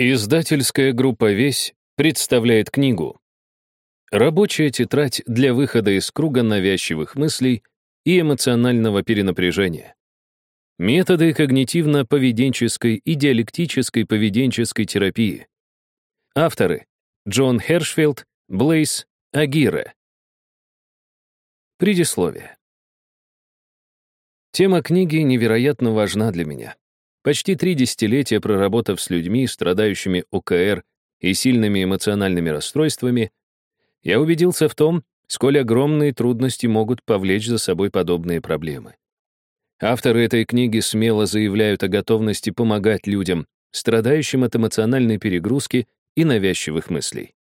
Издательская группа «Весь» представляет книгу «Рабочая тетрадь для выхода из круга навязчивых мыслей и эмоционального перенапряжения. Методы когнитивно-поведенческой и диалектической поведенческой терапии». Авторы Джон Хершфилд, Блейс, Агира. Предисловие. Тема книги невероятно важна для меня. Почти три десятилетия проработав с людьми, страдающими ОКР и сильными эмоциональными расстройствами, я убедился в том, сколь огромные трудности могут повлечь за собой подобные проблемы. Авторы этой книги смело заявляют о готовности помогать людям, страдающим от эмоциональной перегрузки и навязчивых мыслей.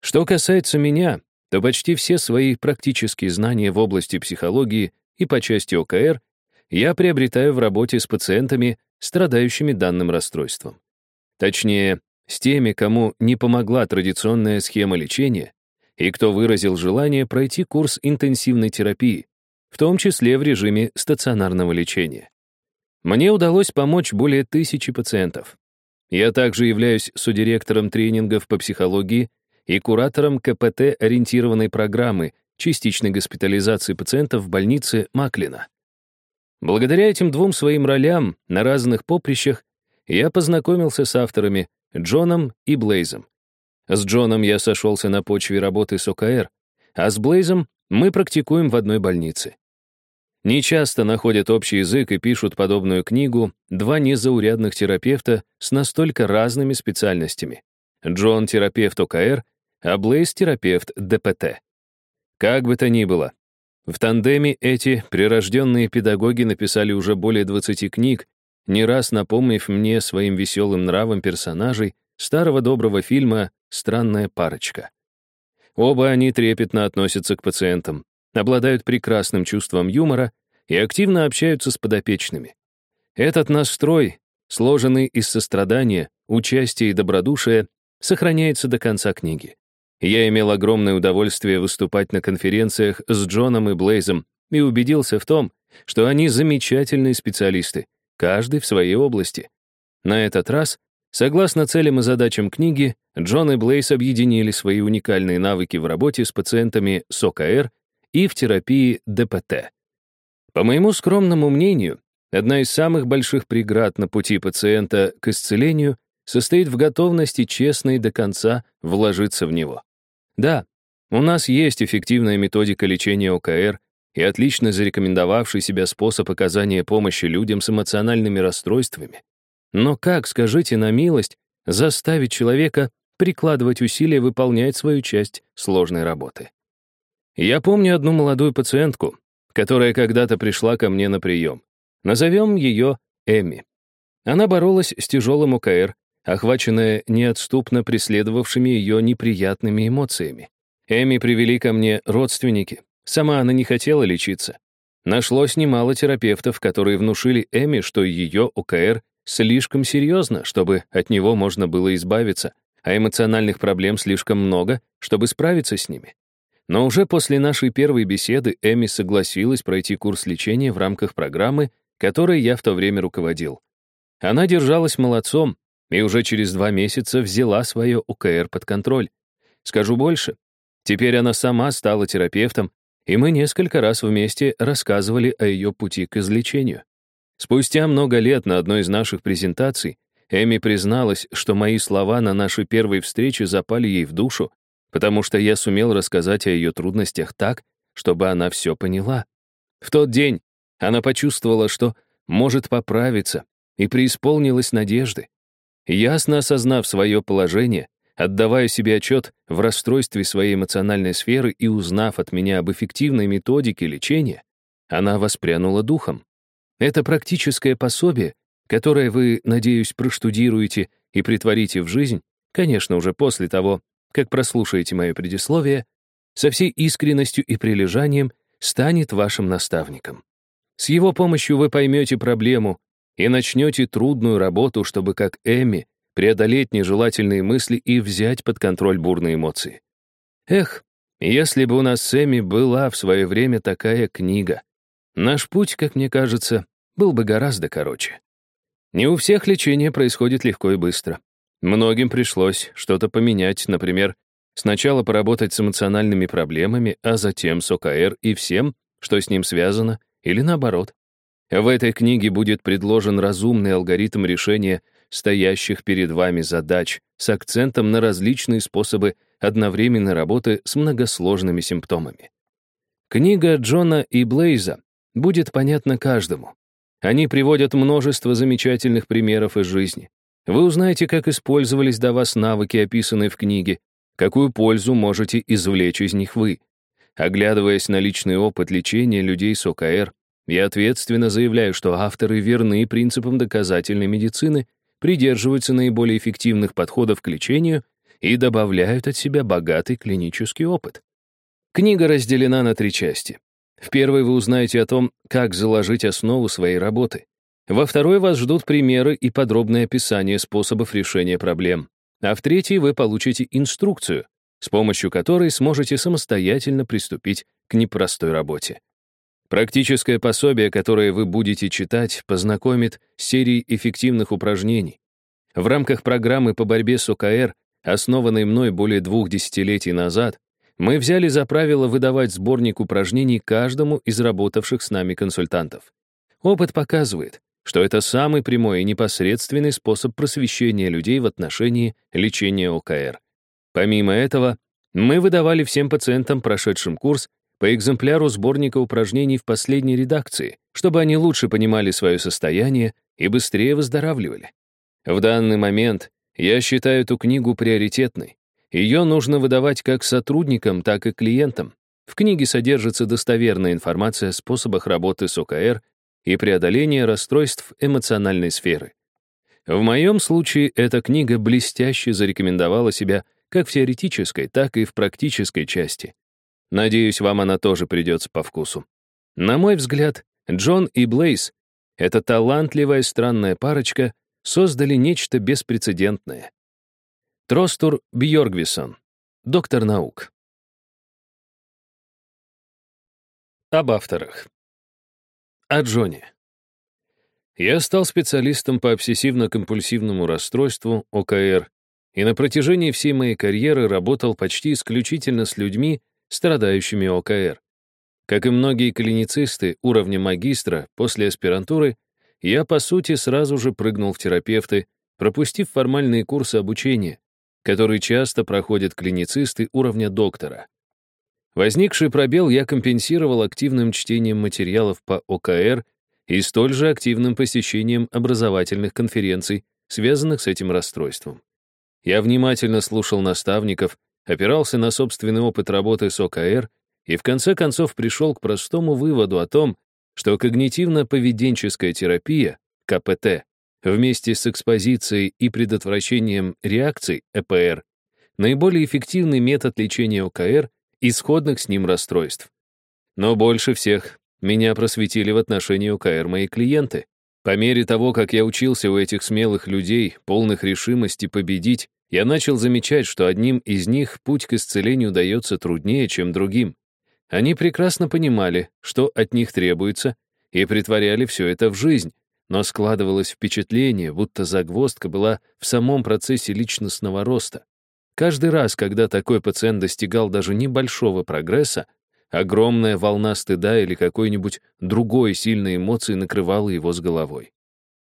Что касается меня, то почти все свои практические знания в области психологии и по части ОКР я приобретаю в работе с пациентами, страдающими данным расстройством. Точнее, с теми, кому не помогла традиционная схема лечения и кто выразил желание пройти курс интенсивной терапии, в том числе в режиме стационарного лечения. Мне удалось помочь более тысячи пациентов. Я также являюсь судиректором тренингов по психологии и куратором КПТ-ориентированной программы частичной госпитализации пациентов в больнице Маклина. Благодаря этим двум своим ролям на разных поприщах я познакомился с авторами Джоном и Блейзом. С Джоном я сошелся на почве работы с ОКР, а с Блейзом мы практикуем в одной больнице. Нечасто находят общий язык и пишут подобную книгу два незаурядных терапевта с настолько разными специальностями. Джон — терапевт ОКР, а Блейз — терапевт ДПТ. Как бы то ни было, в тандеме эти прирожденные педагоги написали уже более 20 книг, не раз напомнив мне своим веселым нравом персонажей старого доброго фильма «Странная парочка». Оба они трепетно относятся к пациентам, обладают прекрасным чувством юмора и активно общаются с подопечными. Этот настрой, сложенный из сострадания, участия и добродушия, сохраняется до конца книги. Я имел огромное удовольствие выступать на конференциях с Джоном и Блейзом и убедился в том, что они замечательные специалисты, каждый в своей области. На этот раз, согласно целям и задачам книги, Джон и Блейз объединили свои уникальные навыки в работе с пациентами с ОКР и в терапии ДПТ. По моему скромному мнению, одна из самых больших преград на пути пациента к исцелению состоит в готовности честно и до конца вложиться в него. Да, у нас есть эффективная методика лечения ОКР и отлично зарекомендовавший себя способ оказания помощи людям с эмоциональными расстройствами. Но как, скажите на милость, заставить человека прикладывать усилия выполнять свою часть сложной работы? Я помню одну молодую пациентку, которая когда-то пришла ко мне на прием. Назовем ее Эми. Она боролась с тяжелым ОКР, охваченная неотступно преследовавшими ее неприятными эмоциями. Эми привели ко мне родственники. Сама она не хотела лечиться. Нашлось немало терапевтов, которые внушили Эми, что ее ОКР слишком серьезно, чтобы от него можно было избавиться, а эмоциональных проблем слишком много, чтобы справиться с ними. Но уже после нашей первой беседы Эми согласилась пройти курс лечения в рамках программы, которой я в то время руководил. Она держалась молодцом, и уже через два месяца взяла свое УКР под контроль. Скажу больше, теперь она сама стала терапевтом, и мы несколько раз вместе рассказывали о ее пути к излечению. Спустя много лет на одной из наших презентаций Эми призналась, что мои слова на нашей первой встрече запали ей в душу, потому что я сумел рассказать о ее трудностях так, чтобы она все поняла. В тот день она почувствовала, что может поправиться, и преисполнилась надежды. Ясно осознав свое положение, отдавая себе отчет в расстройстве своей эмоциональной сферы и узнав от меня об эффективной методике лечения, она воспрянула духом. Это практическое пособие, которое вы, надеюсь, проштудируете и притворите в жизнь, конечно, уже после того, как прослушаете мое предисловие, со всей искренностью и прилежанием станет вашим наставником. С его помощью вы поймете проблему, и начнете трудную работу, чтобы, как Эми, преодолеть нежелательные мысли и взять под контроль бурные эмоции. Эх, если бы у нас с Эми была в свое время такая книга, наш путь, как мне кажется, был бы гораздо короче. Не у всех лечение происходит легко и быстро. Многим пришлось что-то поменять, например, сначала поработать с эмоциональными проблемами, а затем с ОКР и всем, что с ним связано, или наоборот. В этой книге будет предложен разумный алгоритм решения стоящих перед вами задач с акцентом на различные способы одновременной работы с многосложными симптомами. Книга Джона и Блейза будет понятна каждому. Они приводят множество замечательных примеров из жизни. Вы узнаете, как использовались до вас навыки, описанные в книге, какую пользу можете извлечь из них вы. Оглядываясь на личный опыт лечения людей с ОКР, я ответственно заявляю, что авторы верны принципам доказательной медицины, придерживаются наиболее эффективных подходов к лечению и добавляют от себя богатый клинический опыт. Книга разделена на три части. В первой вы узнаете о том, как заложить основу своей работы. Во второй вас ждут примеры и подробное описание способов решения проблем. А в третьей вы получите инструкцию, с помощью которой сможете самостоятельно приступить к непростой работе. Практическое пособие, которое вы будете читать, познакомит с серией эффективных упражнений. В рамках программы по борьбе с ОКР, основанной мной более двух десятилетий назад, мы взяли за правило выдавать сборник упражнений каждому из работавших с нами консультантов. Опыт показывает, что это самый прямой и непосредственный способ просвещения людей в отношении лечения ОКР. Помимо этого, мы выдавали всем пациентам, прошедшим курс, по экземпляру сборника упражнений в последней редакции, чтобы они лучше понимали свое состояние и быстрее выздоравливали. В данный момент я считаю эту книгу приоритетной. Ее нужно выдавать как сотрудникам, так и клиентам. В книге содержится достоверная информация о способах работы с ОКР и преодоления расстройств эмоциональной сферы. В моем случае эта книга блестяще зарекомендовала себя как в теоретической, так и в практической части. Надеюсь, вам она тоже придется по вкусу. На мой взгляд, Джон и Блейз, эта талантливая странная парочка, создали нечто беспрецедентное. Тростур Бьоргвисон, доктор наук. Об авторах. О Джоне. Я стал специалистом по обсессивно-компульсивному расстройству, ОКР, и на протяжении всей моей карьеры работал почти исключительно с людьми, страдающими ОКР. Как и многие клиницисты уровня магистра после аспирантуры, я, по сути, сразу же прыгнул в терапевты, пропустив формальные курсы обучения, которые часто проходят клиницисты уровня доктора. Возникший пробел я компенсировал активным чтением материалов по ОКР и столь же активным посещением образовательных конференций, связанных с этим расстройством. Я внимательно слушал наставников, опирался на собственный опыт работы с ОКР и в конце концов пришел к простому выводу о том, что когнитивно-поведенческая терапия, КПТ, вместе с экспозицией и предотвращением реакций, ЭПР, наиболее эффективный метод лечения ОКР и сходных с ним расстройств. Но больше всех меня просветили в отношении ОКР мои клиенты. По мере того, как я учился у этих смелых людей, полных решимости победить, я начал замечать, что одним из них путь к исцелению дается труднее, чем другим. Они прекрасно понимали, что от них требуется, и притворяли все это в жизнь, но складывалось впечатление, будто загвоздка была в самом процессе личностного роста. Каждый раз, когда такой пациент достигал даже небольшого прогресса, огромная волна стыда или какой-нибудь другой сильной эмоции накрывала его с головой.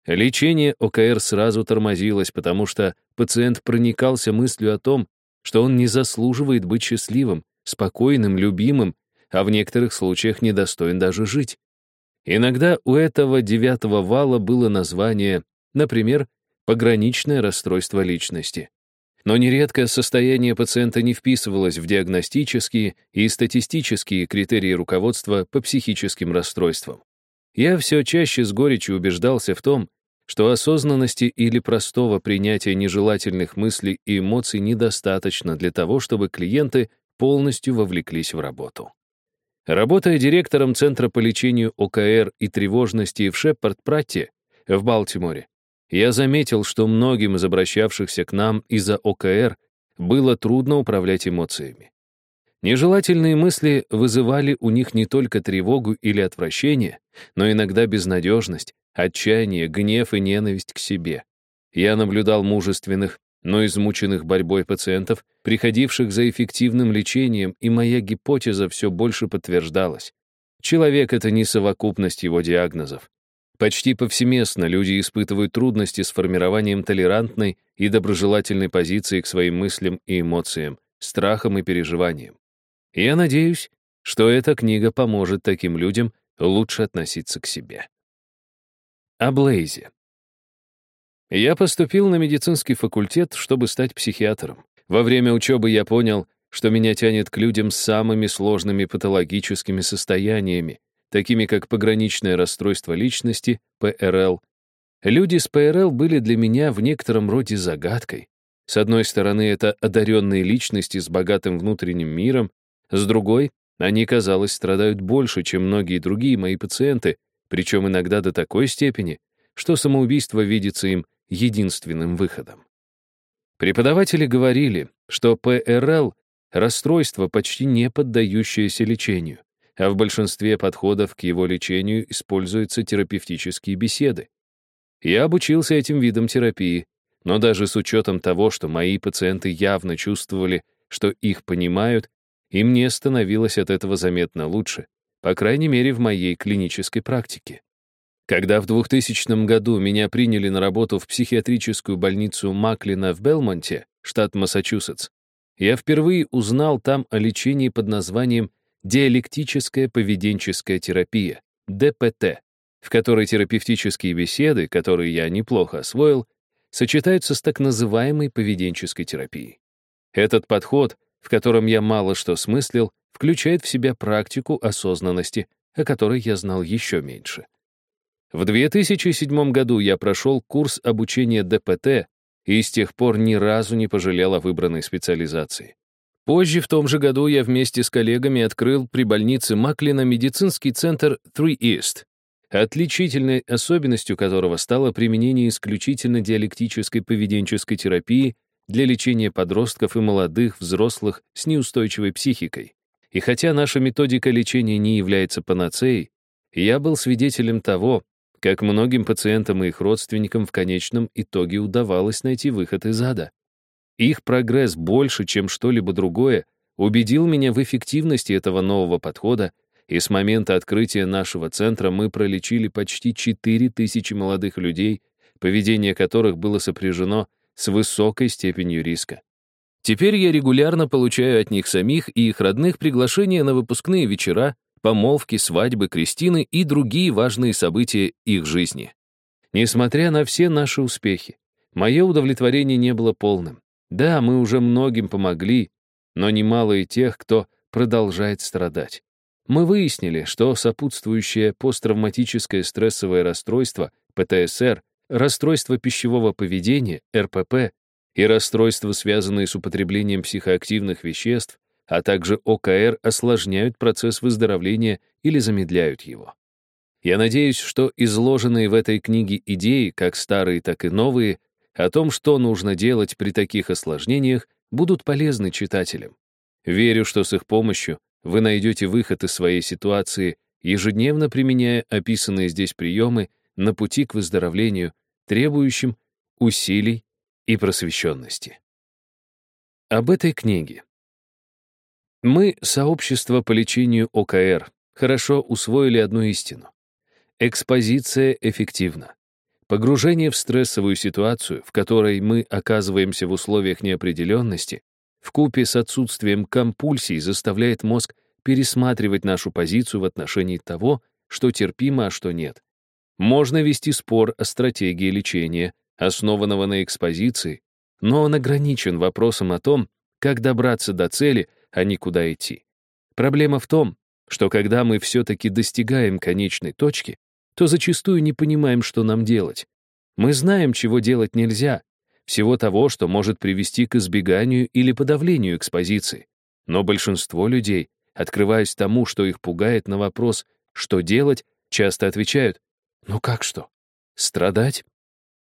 Лечение ОКР сразу тормозилось, потому что пациент проникался мыслью о том, что он не заслуживает быть счастливым, спокойным, любимым, а в некоторых случаях недостоин даже жить. Иногда у этого девятого вала было название, например, пограничное расстройство личности. Но нередко состояние пациента не вписывалось в диагностические и статистические критерии руководства по психическим расстройствам. Я все чаще с горечью убеждался в том, что осознанности или простого принятия нежелательных мыслей и эмоций недостаточно для того, чтобы клиенты полностью вовлеклись в работу. Работая директором Центра по лечению ОКР и тревожности в Шепард-Пратте в Балтиморе, я заметил, что многим из обращавшихся к нам из-за ОКР было трудно управлять эмоциями. Нежелательные мысли вызывали у них не только тревогу или отвращение, но иногда безнадежность, отчаяние, гнев и ненависть к себе. Я наблюдал мужественных, но измученных борьбой пациентов, приходивших за эффективным лечением, и моя гипотеза все больше подтверждалась. Человек — это не совокупность его диагнозов. Почти повсеместно люди испытывают трудности с формированием толерантной и доброжелательной позиции к своим мыслям и эмоциям, страхам и переживаниям. Я надеюсь, что эта книга поможет таким людям лучше относиться к себе. О Блейзе. Я поступил на медицинский факультет, чтобы стать психиатром. Во время учебы я понял, что меня тянет к людям с самыми сложными патологическими состояниями, такими как пограничное расстройство личности, ПРЛ. Люди с ПРЛ были для меня в некотором роде загадкой. С одной стороны, это одаренные личности с богатым внутренним миром, с другой, они, казалось, страдают больше, чем многие другие мои пациенты, причем иногда до такой степени, что самоубийство видится им единственным выходом. Преподаватели говорили, что ПРЛ — расстройство, почти не поддающееся лечению а в большинстве подходов к его лечению используются терапевтические беседы. Я обучился этим видам терапии, но даже с учетом того, что мои пациенты явно чувствовали, что их понимают, и мне становилось от этого заметно лучше, по крайней мере, в моей клинической практике. Когда в 2000 году меня приняли на работу в психиатрическую больницу Маклина в Белмонте, штат Массачусетс, я впервые узнал там о лечении под названием диалектическая поведенческая терапия, ДПТ, в которой терапевтические беседы, которые я неплохо освоил, сочетаются с так называемой поведенческой терапией. Этот подход, в котором я мало что смыслил, включает в себя практику осознанности, о которой я знал еще меньше. В 2007 году я прошел курс обучения ДПТ и с тех пор ни разу не пожалел о выбранной специализации. Позже, в том же году, я вместе с коллегами открыл при больнице Маклина медицинский центр Three East, отличительной особенностью которого стало применение исключительно диалектической поведенческой терапии для лечения подростков и молодых взрослых с неустойчивой психикой. И хотя наша методика лечения не является панацеей, я был свидетелем того, как многим пациентам и их родственникам в конечном итоге удавалось найти выход из ада. Их прогресс больше, чем что-либо другое, убедил меня в эффективности этого нового подхода, и с момента открытия нашего центра мы пролечили почти 4000 молодых людей, поведение которых было сопряжено с высокой степенью риска. Теперь я регулярно получаю от них самих и их родных приглашения на выпускные вечера, помолвки, свадьбы, крестины и другие важные события их жизни. Несмотря на все наши успехи, мое удовлетворение не было полным. Да, мы уже многим помогли, но немало и тех, кто продолжает страдать. Мы выяснили, что сопутствующее посттравматическое стрессовое расстройство, ПТСР, расстройство пищевого поведения, РПП, и расстройства, связанные с употреблением психоактивных веществ, а также ОКР, осложняют процесс выздоровления или замедляют его. Я надеюсь, что изложенные в этой книге идеи, как старые, так и новые, о том, что нужно делать при таких осложнениях, будут полезны читателям. Верю, что с их помощью вы найдете выход из своей ситуации, ежедневно применяя описанные здесь приемы на пути к выздоровлению, требующим усилий и просвещенности. Об этой книге. Мы, сообщество по лечению ОКР, хорошо усвоили одну истину. Экспозиция эффективна. Погружение в стрессовую ситуацию, в которой мы оказываемся в условиях неопределенности, в купе с отсутствием компульсий заставляет мозг пересматривать нашу позицию в отношении того, что терпимо, а что нет. Можно вести спор о стратегии лечения, основанного на экспозиции, но он ограничен вопросом о том, как добраться до цели, а не куда идти. Проблема в том, что когда мы все-таки достигаем конечной точки, то зачастую не понимаем, что нам делать. Мы знаем, чего делать нельзя, всего того, что может привести к избеганию или подавлению экспозиции. Но большинство людей, открываясь тому, что их пугает на вопрос «что делать?», часто отвечают «ну как что? Страдать?»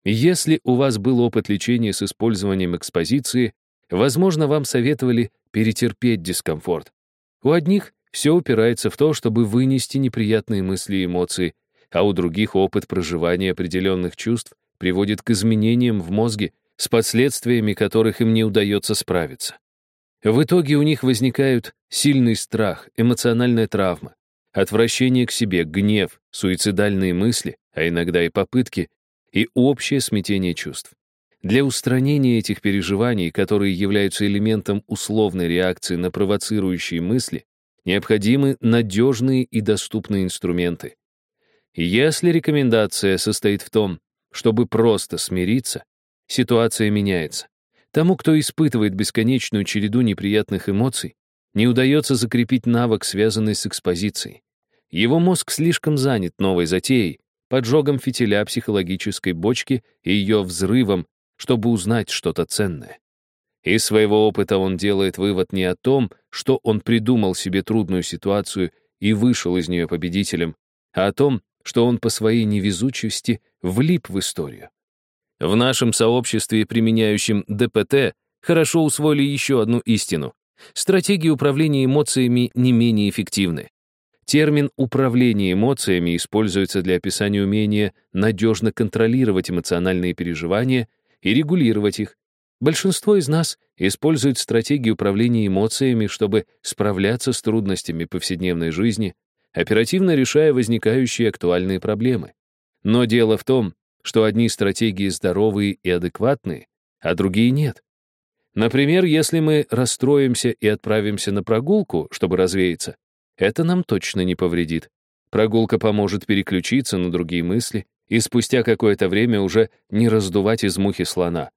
Если у вас был опыт лечения с использованием экспозиции, возможно, вам советовали перетерпеть дискомфорт. У одних все упирается в то, чтобы вынести неприятные мысли и эмоции, а у других опыт проживания определенных чувств приводит к изменениям в мозге, с последствиями которых им не удается справиться. В итоге у них возникают сильный страх, эмоциональная травма, отвращение к себе, гнев, суицидальные мысли, а иногда и попытки, и общее смятение чувств. Для устранения этих переживаний, которые являются элементом условной реакции на провоцирующие мысли, необходимы надежные и доступные инструменты. Если рекомендация состоит в том, чтобы просто смириться, ситуация меняется. Тому, кто испытывает бесконечную череду неприятных эмоций, не удается закрепить навык, связанный с экспозицией. Его мозг слишком занят новой затеей, поджогом фитиля психологической бочки и ее взрывом, чтобы узнать что-то ценное. Из своего опыта он делает вывод не о том, что он придумал себе трудную ситуацию и вышел из нее победителем, а о том, что он по своей невезучести влип в историю. В нашем сообществе, применяющем ДПТ, хорошо усвоили еще одну истину. Стратегии управления эмоциями не менее эффективны. Термин «управление эмоциями» используется для описания умения надежно контролировать эмоциональные переживания и регулировать их. Большинство из нас используют стратегии управления эмоциями, чтобы справляться с трудностями повседневной жизни, оперативно решая возникающие актуальные проблемы. Но дело в том, что одни стратегии здоровые и адекватные, а другие нет. Например, если мы расстроимся и отправимся на прогулку, чтобы развеяться, это нам точно не повредит. Прогулка поможет переключиться на другие мысли и спустя какое-то время уже не раздувать из мухи слона.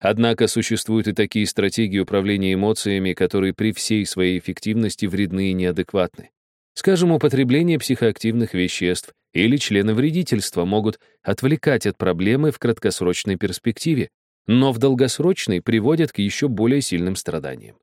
Однако существуют и такие стратегии управления эмоциями, которые при всей своей эффективности вредны и неадекватны. Скажем, употребление психоактивных веществ или членовредительство могут отвлекать от проблемы в краткосрочной перспективе, но в долгосрочной приводят к еще более сильным страданиям.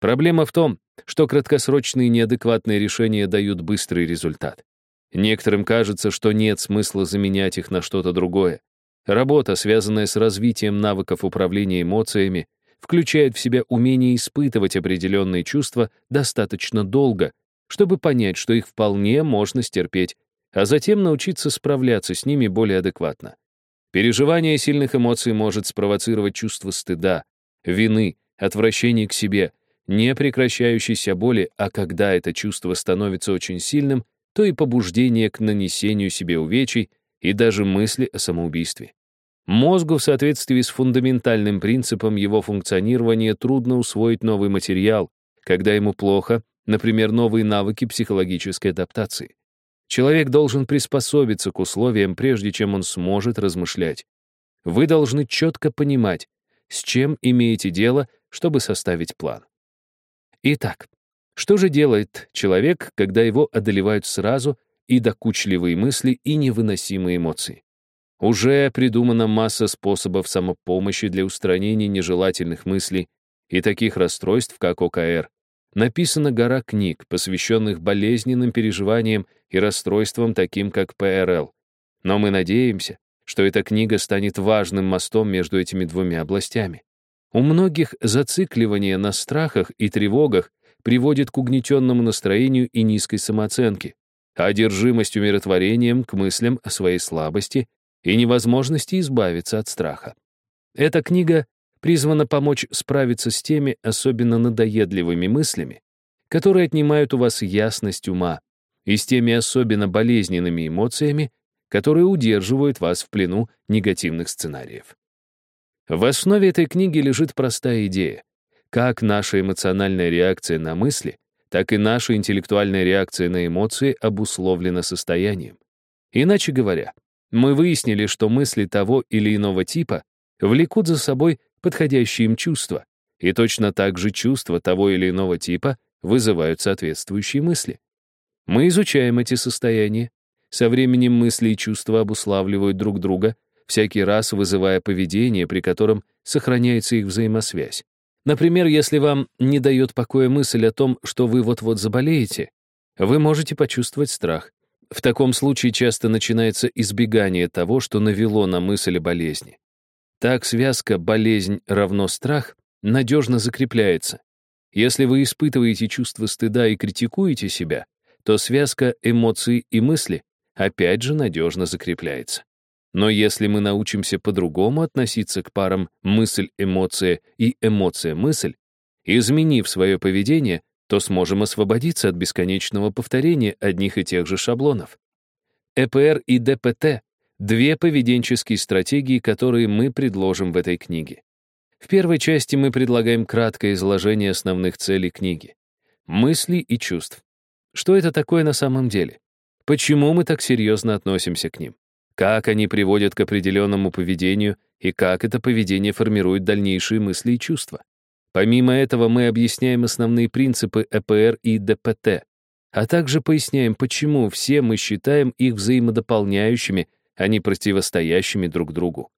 Проблема в том, что краткосрочные неадекватные решения дают быстрый результат. Некоторым кажется, что нет смысла заменять их на что-то другое. Работа, связанная с развитием навыков управления эмоциями, включает в себя умение испытывать определенные чувства достаточно долго, чтобы понять, что их вполне можно стерпеть, а затем научиться справляться с ними более адекватно. Переживание сильных эмоций может спровоцировать чувство стыда, вины, отвращения к себе, непрекращающейся боли, а когда это чувство становится очень сильным, то и побуждение к нанесению себе увечий и даже мысли о самоубийстве. Мозгу в соответствии с фундаментальным принципом его функционирования трудно усвоить новый материал, когда ему плохо, например, новые навыки психологической адаптации. Человек должен приспособиться к условиям, прежде чем он сможет размышлять. Вы должны четко понимать, с чем имеете дело, чтобы составить план. Итак, что же делает человек, когда его одолевают сразу и докучливые мысли, и невыносимые эмоции? Уже придумана масса способов самопомощи для устранения нежелательных мыслей и таких расстройств, как ОКР. Написана гора книг, посвященных болезненным переживаниям и расстройствам, таким как ПРЛ. Но мы надеемся, что эта книга станет важным мостом между этими двумя областями. У многих зацикливание на страхах и тревогах приводит к угнетенному настроению и низкой самооценке, а одержимость умиротворением к мыслям о своей слабости и невозможности избавиться от страха. Эта книга призвана помочь справиться с теми особенно надоедливыми мыслями, которые отнимают у вас ясность ума, и с теми особенно болезненными эмоциями, которые удерживают вас в плену негативных сценариев. В основе этой книги лежит простая идея. Как наша эмоциональная реакция на мысли, так и наша интеллектуальная реакция на эмоции обусловлена состоянием. Иначе говоря, мы выяснили, что мысли того или иного типа влекут за собой подходящие им чувства, и точно так же чувства того или иного типа вызывают соответствующие мысли. Мы изучаем эти состояния. Со временем мысли и чувства обуславливают друг друга — всякий раз вызывая поведение, при котором сохраняется их взаимосвязь. Например, если вам не дает покоя мысль о том, что вы вот-вот заболеете, вы можете почувствовать страх. В таком случае часто начинается избегание того, что навело на мысль о болезни. Так связка «болезнь равно страх» надежно закрепляется. Если вы испытываете чувство стыда и критикуете себя, то связка эмоций и мысли опять же надежно закрепляется. Но если мы научимся по-другому относиться к парам мысль-эмоция и эмоция-мысль, изменив свое поведение, то сможем освободиться от бесконечного повторения одних и тех же шаблонов. ЭПР и ДПТ — две поведенческие стратегии, которые мы предложим в этой книге. В первой части мы предлагаем краткое изложение основных целей книги. Мысли и чувств. Что это такое на самом деле? Почему мы так серьезно относимся к ним? Как они приводят к определенному поведению и как это поведение формирует дальнейшие мысли и чувства? Помимо этого, мы объясняем основные принципы ЭПР и ДПТ, а также поясняем, почему все мы считаем их взаимодополняющими, а не противостоящими друг другу.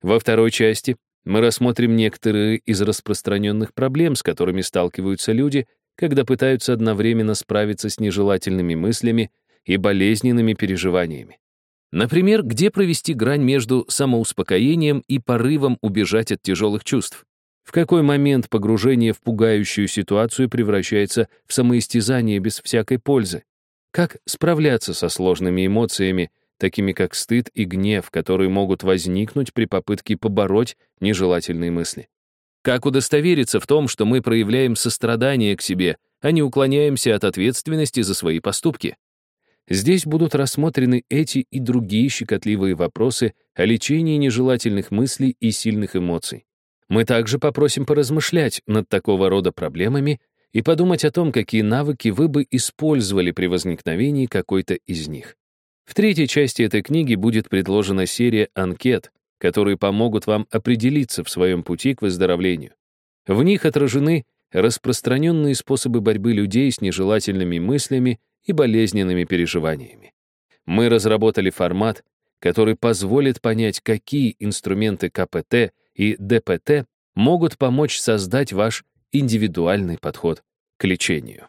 Во второй части мы рассмотрим некоторые из распространенных проблем, с которыми сталкиваются люди, когда пытаются одновременно справиться с нежелательными мыслями и болезненными переживаниями. Например, где провести грань между самоуспокоением и порывом убежать от тяжелых чувств? В какой момент погружение в пугающую ситуацию превращается в самоистязание без всякой пользы? Как справляться со сложными эмоциями, такими как стыд и гнев, которые могут возникнуть при попытке побороть нежелательные мысли? Как удостовериться в том, что мы проявляем сострадание к себе, а не уклоняемся от ответственности за свои поступки? Здесь будут рассмотрены эти и другие щекотливые вопросы о лечении нежелательных мыслей и сильных эмоций. Мы также попросим поразмышлять над такого рода проблемами и подумать о том, какие навыки вы бы использовали при возникновении какой-то из них. В третьей части этой книги будет предложена серия анкет, которые помогут вам определиться в своем пути к выздоровлению. В них отражены распространенные способы борьбы людей с нежелательными мыслями и болезненными переживаниями. Мы разработали формат, который позволит понять, какие инструменты КПТ и ДПТ могут помочь создать ваш индивидуальный подход к лечению.